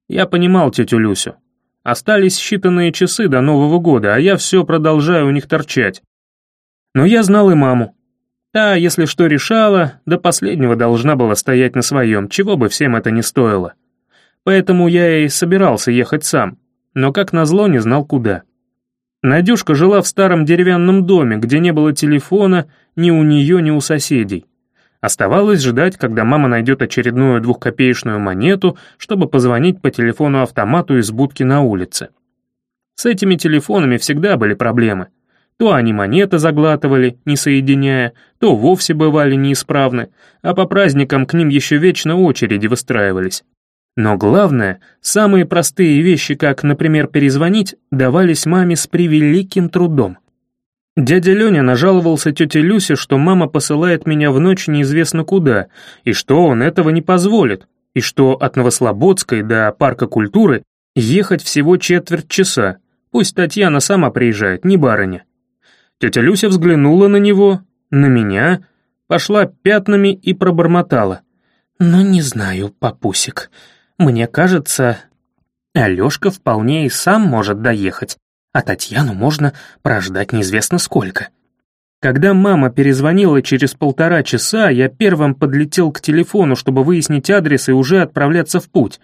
Я понимал тетю Люсю. Остались считанные часы до Нового года, а я все продолжаю у них торчать. Но я знал и маму. Та, если что решала, до последнего должна была стоять на своем, чего бы всем это ни стоило. Поэтому я и собирался ехать сам, но как назло не знал куда. Надюшка жила в старом деревянном доме, где не было телефона ни у нее, ни у соседей. Оставалось ждать, когда мама найдет очередную двухкопеечную монету, чтобы позвонить по телефону-автомату из будки на улице. С этими телефонами всегда были проблемы. То они монеты заглатывали, не соединяя, то вовсе бывали неисправны, а по праздникам к ним еще вечно очереди выстраивались. Но главное, самые простые вещи, как, например, перезвонить, давались маме с превеликим трудом. Дядя Леня нажаловался тете Люсе, что мама посылает меня в ночь неизвестно куда, и что он этого не позволит, и что от Новослободской до Парка культуры ехать всего четверть часа, пусть Татьяна сама приезжает, не барыня. Тетя Люся взглянула на него, на меня, пошла пятнами и пробормотала. «Ну, не знаю, папусик, мне кажется, Алешка вполне и сам может доехать, а Татьяну можно прождать неизвестно сколько. Когда мама перезвонила через полтора часа, я первым подлетел к телефону, чтобы выяснить адрес и уже отправляться в путь.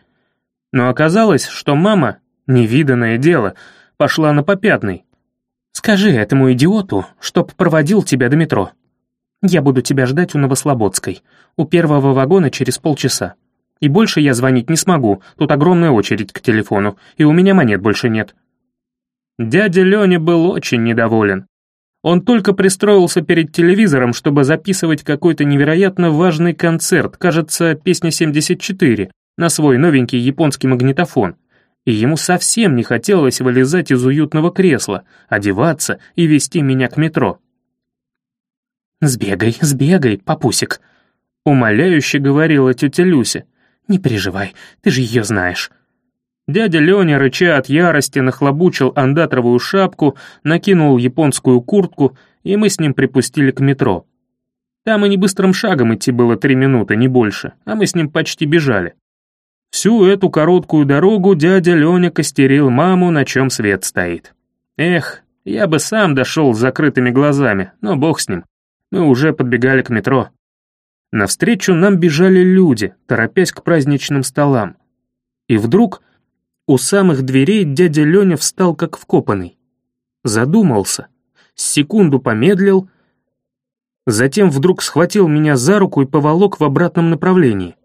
Но оказалось, что мама, невиданное дело, пошла на попятный. «Скажи этому идиоту, чтоб проводил тебя до метро. Я буду тебя ждать у Новослободской, у первого вагона через полчаса. И больше я звонить не смогу, тут огромная очередь к телефону, и у меня монет больше нет. Дядя Леня был очень недоволен. Он только пристроился перед телевизором, чтобы записывать какой-то невероятно важный концерт, кажется, песня 74, на свой новенький японский магнитофон. И ему совсем не хотелось вылезать из уютного кресла, одеваться и вести меня к метро. «Сбегай, сбегай, папусик», — умоляюще говорила тетя Люся. «Не переживай, ты же ее знаешь». Дядя Леня, рыча от ярости, нахлобучил андатровую шапку, накинул японскую куртку, и мы с ним припустили к метро. Там и не быстрым шагом идти было три минуты, не больше, а мы с ним почти бежали. Всю эту короткую дорогу дядя Леня костерил маму, на чем свет стоит. Эх, я бы сам дошел с закрытыми глазами, но бог с ним. Мы уже подбегали к метро. Навстречу нам бежали люди, торопясь к праздничным столам. И вдруг у самых дверей дядя Леня встал как вкопанный. Задумался, секунду помедлил, затем вдруг схватил меня за руку и поволок в обратном направлении.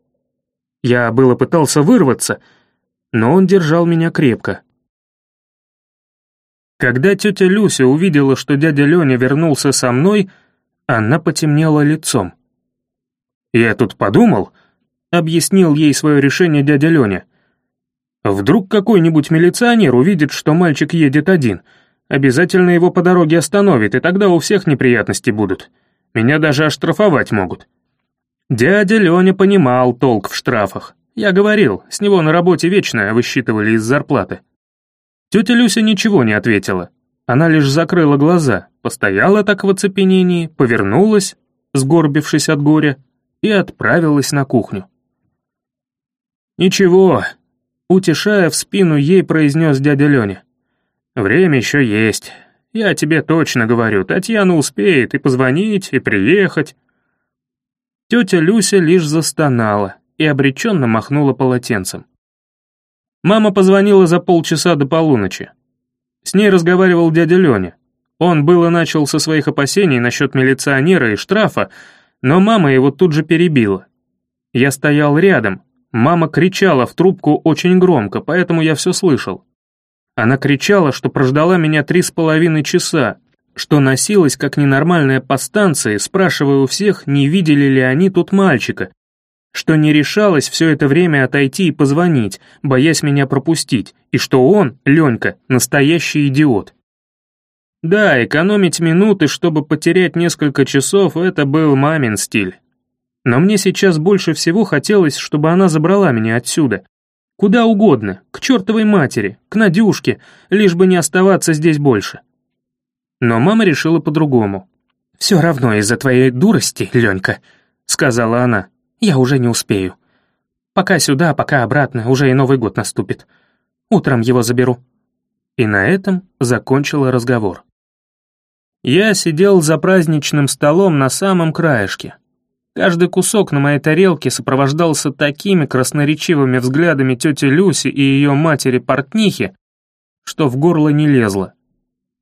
Я было пытался вырваться, но он держал меня крепко. Когда тетя Люся увидела, что дядя Леня вернулся со мной, она потемнела лицом. «Я тут подумал», — объяснил ей свое решение дядя Леня, — Вдруг какой-нибудь милиционер увидит, что мальчик едет один. Обязательно его по дороге остановит, и тогда у всех неприятности будут. Меня даже оштрафовать могут. Дядя Леня понимал толк в штрафах. Я говорил, с него на работе вечно высчитывали из зарплаты. Тетя Люся ничего не ответила. Она лишь закрыла глаза, постояла так в оцепенении, повернулась, сгорбившись от горя, и отправилась на кухню. «Ничего, Утешая в спину ей, произнес дядя Леня. «Время еще есть. Я тебе точно говорю, Татьяна успеет и позвонить, и приехать». Тетя Люся лишь застонала и обреченно махнула полотенцем. Мама позвонила за полчаса до полуночи. С ней разговаривал дядя Леня. Он было начал со своих опасений насчет милиционера и штрафа, но мама его тут же перебила. Я стоял рядом, мама кричала в трубку очень громко, поэтому я все слышал. Она кричала, что прождала меня три с половиной часа, что носилась как ненормальная по станции, спрашивая у всех, не видели ли они тут мальчика, что не решалась все это время отойти и позвонить, боясь меня пропустить, и что он, Ленька, настоящий идиот. Да, экономить минуты, чтобы потерять несколько часов, это был мамин стиль. Но мне сейчас больше всего хотелось, чтобы она забрала меня отсюда. Куда угодно, к чертовой матери, к Надюшке, лишь бы не оставаться здесь больше. Но мама решила по-другому. «Все равно из-за твоей дурости, Ленька», — сказала она, — «я уже не успею. Пока сюда, пока обратно, уже и Новый год наступит. Утром его заберу». И на этом закончила разговор. Я сидел за праздничным столом на самом краешке. Каждый кусок на моей тарелке сопровождался такими красноречивыми взглядами тети Люси и ее матери-портнихи, что в горло не лезло.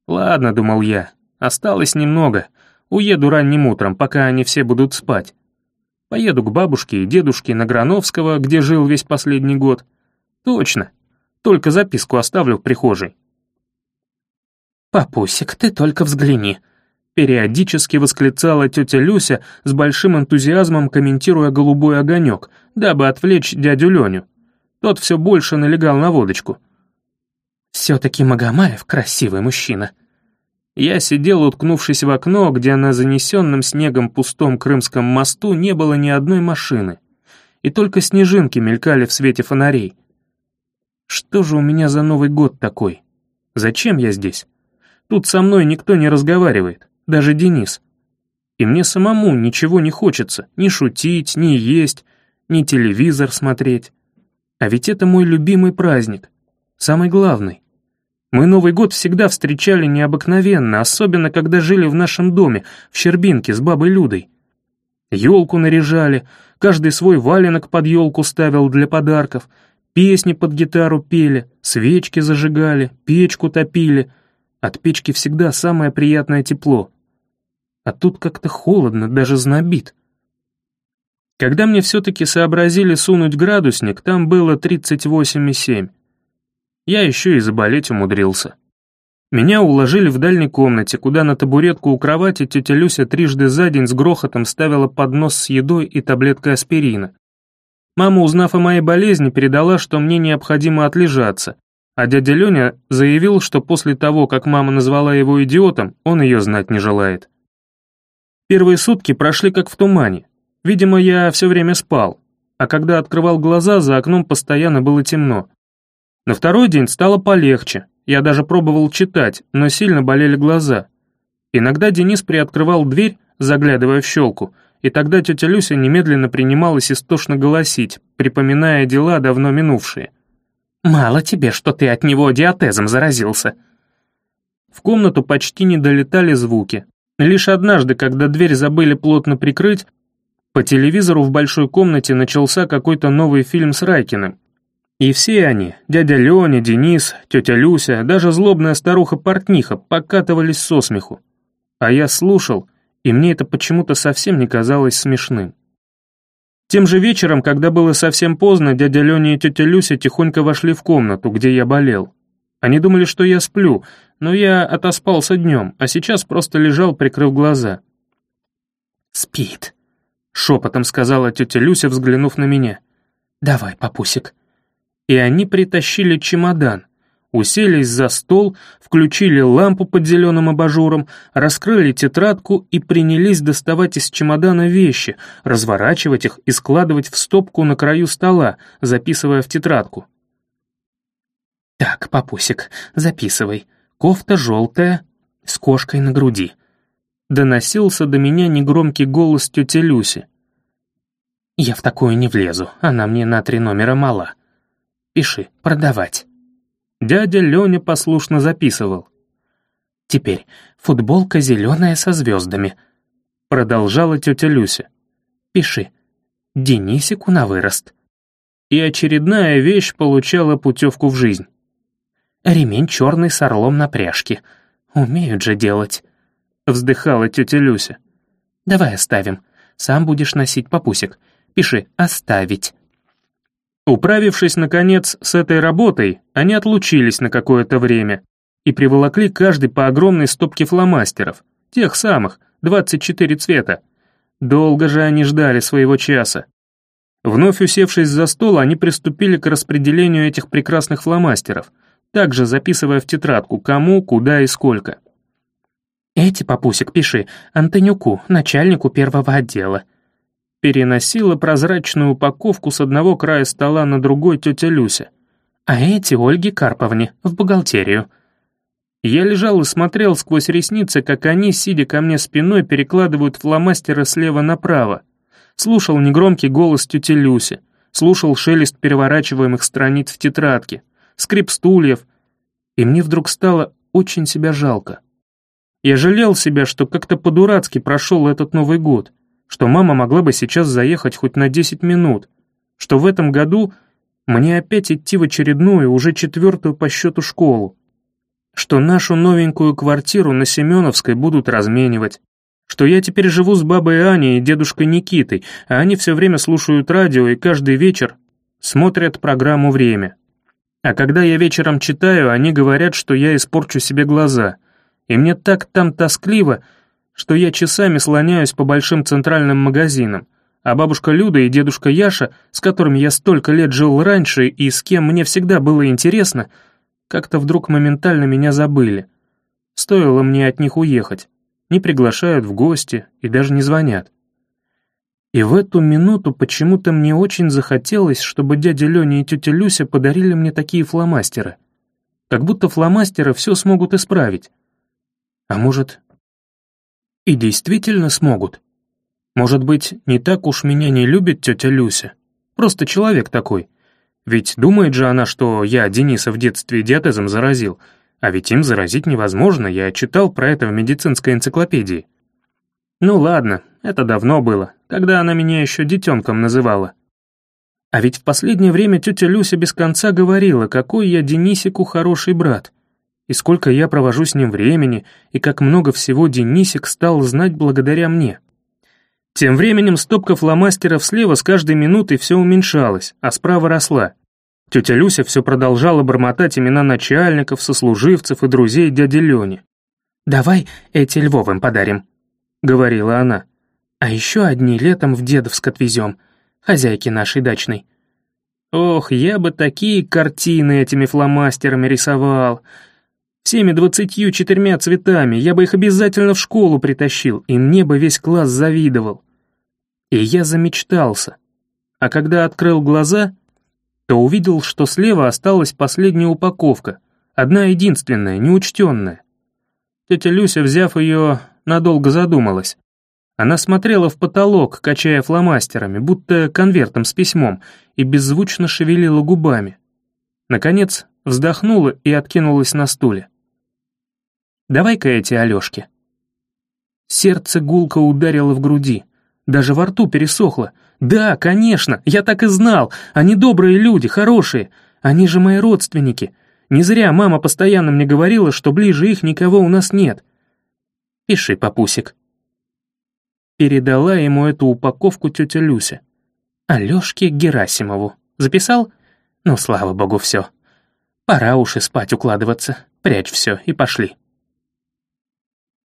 «Ладно», — думал я, — «осталось немного. Уеду ранним утром, пока они все будут спать. Поеду к бабушке и дедушке на Грановского, где жил весь последний год. Точно. Только записку оставлю в прихожей. «Папусик, ты только взгляни!» Периодически восклицала тетя Люся с большим энтузиазмом, комментируя голубой огонек, дабы отвлечь дядю Леню. Тот все больше налегал на водочку. «Все-таки Магомаев красивый мужчина». Я сидел, уткнувшись в окно, где на занесенном снегом пустом крымском мосту не было ни одной машины, и только снежинки мелькали в свете фонарей. Что же у меня за Новый год такой? Зачем я здесь? Тут со мной никто не разговаривает, даже Денис. И мне самому ничего не хочется, ни шутить, ни есть, ни телевизор смотреть. А ведь это мой любимый праздник, самый главный. Мы Новый год всегда встречали необыкновенно, особенно когда жили в нашем доме, в Щербинке с бабой Людой. Елку наряжали, каждый свой валенок под елку ставил для подарков, песни под гитару пели, свечки зажигали, печку топили — от печки всегда самое приятное тепло. А тут как-то холодно, даже знобит. Когда мне все-таки сообразили сунуть градусник, там было 38,7. Я еще и заболеть умудрился. Меня уложили в дальней комнате, куда на табуретку у кровати тетя Люся трижды за день с грохотом ставила поднос с едой и таблеткой аспирина. Мама, узнав о моей болезни, передала, что мне необходимо отлежаться, а дядя Леня заявил, что после того, как мама назвала его идиотом, он ее знать не желает. Первые сутки прошли как в тумане. Видимо, я все время спал, а когда открывал глаза, за окном постоянно было темно. На второй день стало полегче, я даже пробовал читать, но сильно болели глаза. Иногда Денис приоткрывал дверь, заглядывая в щелку, и тогда тетя Люся немедленно принималась истошно голосить, припоминая дела, давно минувшие. «Мало тебе, что ты от него диатезом заразился». В комнату почти не долетали звуки. Лишь однажды, когда дверь забыли плотно прикрыть, по телевизору в большой комнате начался какой-то новый фильм с Райкиным. И все они, дядя Леня, Денис, тетя Люся, даже злобная старуха-портниха, покатывались со смеху. А я слушал, и мне это почему-то совсем не казалось смешным. Тем же вечером, когда было совсем поздно, дядя Леня и тетя Люся тихонько вошли в комнату, где я болел. Они думали, что я сплю, но я отоспался днем, а сейчас просто лежал, прикрыв глаза. «Спит», — шепотом сказала тетя Люся, взглянув на меня. «Давай, папусик». И они притащили чемодан, уселись за стол, включили лампу под зеленым абажуром, раскрыли тетрадку и принялись доставать из чемодана вещи, разворачивать их и складывать в стопку на краю стола, записывая в тетрадку. «Так, папусик, записывай. Кофта желтая, с кошкой на груди». Доносился до меня негромкий голос тети Люси. «Я в такую не влезу, она мне на три номера мала. Пиши, продавать». Дядя Леня послушно записывал. «Теперь футболка зеленая со звездами», — продолжала тетя Люся. Пиши. Денисику на вырост. И очередная вещь получала путевку в жизнь. Ремень черный с орлом на пряжке. Умеют же делать. Вздыхала тетя Люся. Давай оставим. Сам будешь носить папусик. Пиши «оставить». Управившись, наконец, с этой работой, они отлучились на какое-то время и приволокли каждый по огромной стопке фломастеров, тех самых, 24 цвета. Долго же они ждали своего часа. Вновь усевшись за стол, они приступили к распределению этих прекрасных фломастеров, также записывая в тетрадку, кому, куда и сколько. «Эти, папусик, пиши, Антонюку, начальнику первого отдела», переносила прозрачную упаковку с одного края стола на другой тетя Люся. «А эти Ольге Карповне, в бухгалтерию». Я лежал и смотрел сквозь ресницы, как они, сидя ко мне спиной, перекладывают фломастеры слева направо. Слушал негромкий голос тети Люси, слушал шелест переворачиваемых страниц в тетрадке, скрип стульев, и мне вдруг стало очень себя жалко. Я жалел себя, что как-то по-дурацки прошел этот Новый год — что мама могла бы сейчас заехать хоть на 10 минут, что в этом году мне опять идти в очередную, уже четвертую по счету школу, что нашу новенькую квартиру на Семеновской будут разменивать, что я теперь живу с бабой Аней и дедушкой Никитой, а они все время слушают радио и каждый вечер смотрят программу «Время». А когда я вечером читаю, они говорят, что я испорчу себе глаза, и мне так там тоскливо, что я часами слоняюсь по большим центральным магазинам, а бабушка Люда и дедушка Яша, с которыми я столько лет жил раньше и с кем мне всегда было интересно, как-то вдруг моментально меня забыли. Стоило мне от них уехать. Не приглашают в гости и даже не звонят. И в эту минуту почему-то мне очень захотелось, чтобы дядя Леня и тетя Люся подарили мне такие фломастеры. Как будто фломастеры все смогут исправить. А может, и действительно смогут. Может быть, не так уж меня не любит тетя Люся. Просто человек такой. Ведь думает же она, что я Дениса в детстве диатезом заразил, а ведь им заразить невозможно, я читал про это в медицинской энциклопедии. Ну ладно, это давно было, когда она меня еще детенком называла. А ведь в последнее время тетя Люся без конца говорила, какой я Денисику хороший брат — и сколько я провожу с ним времени, и как много всего Денисик стал знать благодаря мне. Тем временем стопка фломастеров слева с каждой минутой все уменьшалась, а справа росла. Тетя Люся все продолжала бормотать имена начальников, сослуживцев и друзей дяди Лени. «Давай эти Львовым подарим», — говорила она. «А еще одни летом в Дедовск отвезем, хозяйки нашей дачной». Ох, я бы такие картины этими фломастерами рисовал, Всеми двадцатью четырьмя цветами, я бы их обязательно в школу притащил, и мне бы весь класс завидовал. И я замечтался. А когда открыл глаза, то увидел, что слева осталась последняя упаковка, одна единственная, неучтенная. Тетя Люся, взяв ее, надолго задумалась. Она смотрела в потолок, качая фломастерами, будто конвертом с письмом, и беззвучно шевелила губами. Наконец, вздохнула и откинулась на стуле. Давай-ка эти Алёшки». Сердце гулко ударило в груди. Даже во рту пересохло. «Да, конечно, я так и знал. Они добрые люди, хорошие. Они же мои родственники. Не зря мама постоянно мне говорила, что ближе их никого у нас нет. Пиши, папусик». Передала ему эту упаковку тетя Люся. Алёшке Герасимову. Записал? Ну, слава богу, все. Пора уж и спать укладываться. Прячь все и пошли.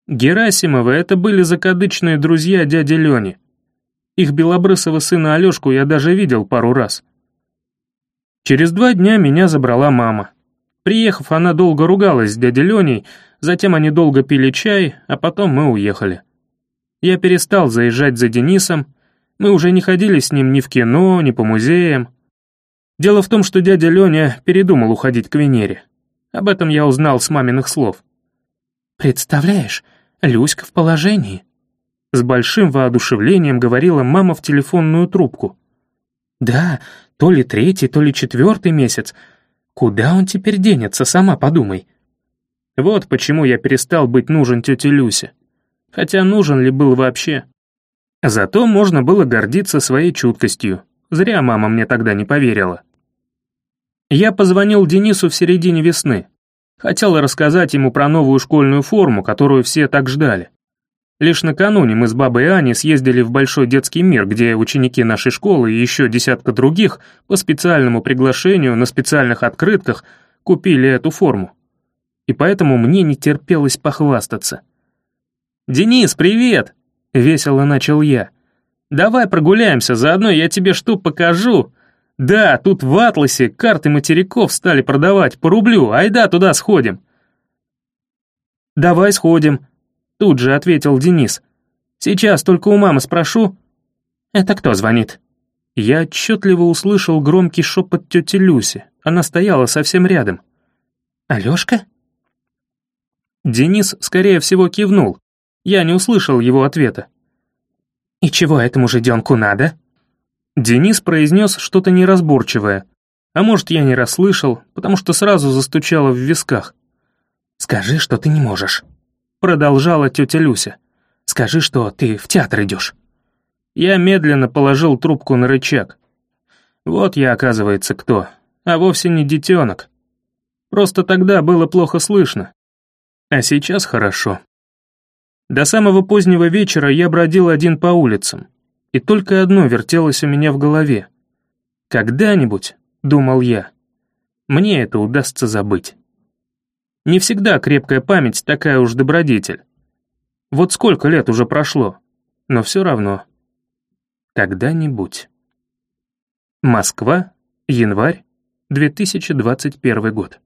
Герасимовы — это были закадычные друзья дяди Лени. Их белобрысого сына Алешку я даже видел пару раз. Через два дня меня забрала мама. Приехав, она долго ругалась с дядей Леней, затем они долго пили чай, а потом мы уехали. Я перестал заезжать за Денисом, мы уже не ходили с ним ни в кино, ни по музеям. Дело в том, что дядя Леня передумал уходить к Венере. Об этом я узнал с маминых слов. «Представляешь, Люська в положении», — с большим воодушевлением говорила мама в телефонную трубку. «Да, то ли третий, то ли четвертый месяц. Куда он теперь денется, сама подумай». Вот почему я перестал быть нужен тете Люсе. Хотя нужен ли был вообще? Зато можно было гордиться своей чуткостью. Зря мама мне тогда не поверила. Я позвонил Денису в середине весны. Хотел рассказать ему про новую школьную форму, которую все так ждали. Лишь накануне мы с бабой Аней съездили в Большой детский мир, где ученики нашей школы и еще десятка других по специальному приглашению на специальных открытках купили эту форму. И поэтому мне не терпелось похвастаться. «Денис, привет!» — весело начал я. «Давай прогуляемся, заодно я тебе что покажу. Да, тут в Атласе карты материков стали продавать по рублю, айда туда сходим». «Давай сходим», — тут же ответил Денис. «Сейчас только у мамы спрошу». «Это кто звонит?» Я отчетливо услышал громкий шепот тети Люси. Она стояла совсем рядом. «Алёшка?» Денис, скорее всего, кивнул. Я не услышал его ответа. «И чего этому жиденку надо?» Денис произнес что-то неразборчивое. А может, я не расслышал, потому что сразу застучало в висках. «Скажи, что ты не можешь», — продолжала тетя Люся. «Скажи, что ты в театр идешь». Я медленно положил трубку на рычаг. Вот я, оказывается, кто, а вовсе не детенок. Просто тогда было плохо слышно. А сейчас хорошо. До самого позднего вечера я бродил один по улицам, и только одно вертелось у меня в голове. «Когда-нибудь», — думал я, — «мне это удастся забыть». Не всегда крепкая память такая уж добродетель. Вот сколько лет уже прошло, но все равно. Когда-нибудь. Москва, январь, 2021 год.